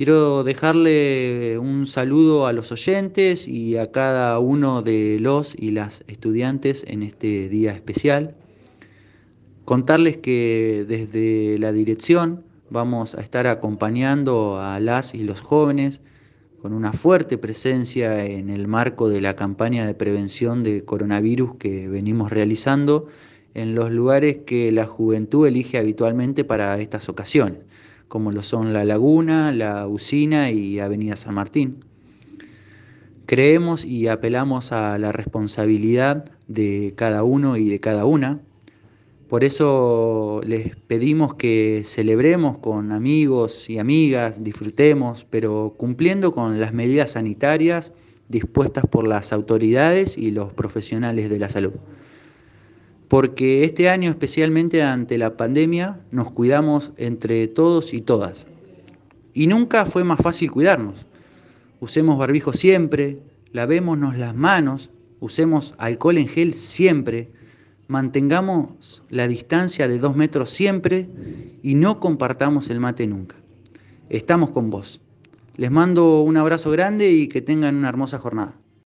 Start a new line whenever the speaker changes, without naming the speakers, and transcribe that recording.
Quiero dejarle un saludo a los oyentes y a cada uno de los y las estudiantes en este día especial. Contarles que desde la dirección vamos a estar acompañando a las y los jóvenes con una fuerte presencia en el marco de la campaña de prevención de coronavirus que venimos realizando en los lugares que la juventud elige habitualmente para estas ocasiones como lo son La Laguna, La Usina y Avenida San Martín. Creemos y apelamos a la responsabilidad de cada uno y de cada una. Por eso les pedimos que celebremos con amigos y amigas, disfrutemos, pero cumpliendo con las medidas sanitarias dispuestas por las autoridades y los profesionales de la salud porque este año, especialmente ante la pandemia, nos cuidamos entre todos y todas. Y nunca fue más fácil cuidarnos. Usemos barbijo siempre, lavémonos las manos, usemos alcohol en gel siempre, mantengamos la distancia de dos metros siempre y no compartamos el mate nunca. Estamos con vos. Les mando un abrazo grande y que tengan una hermosa jornada.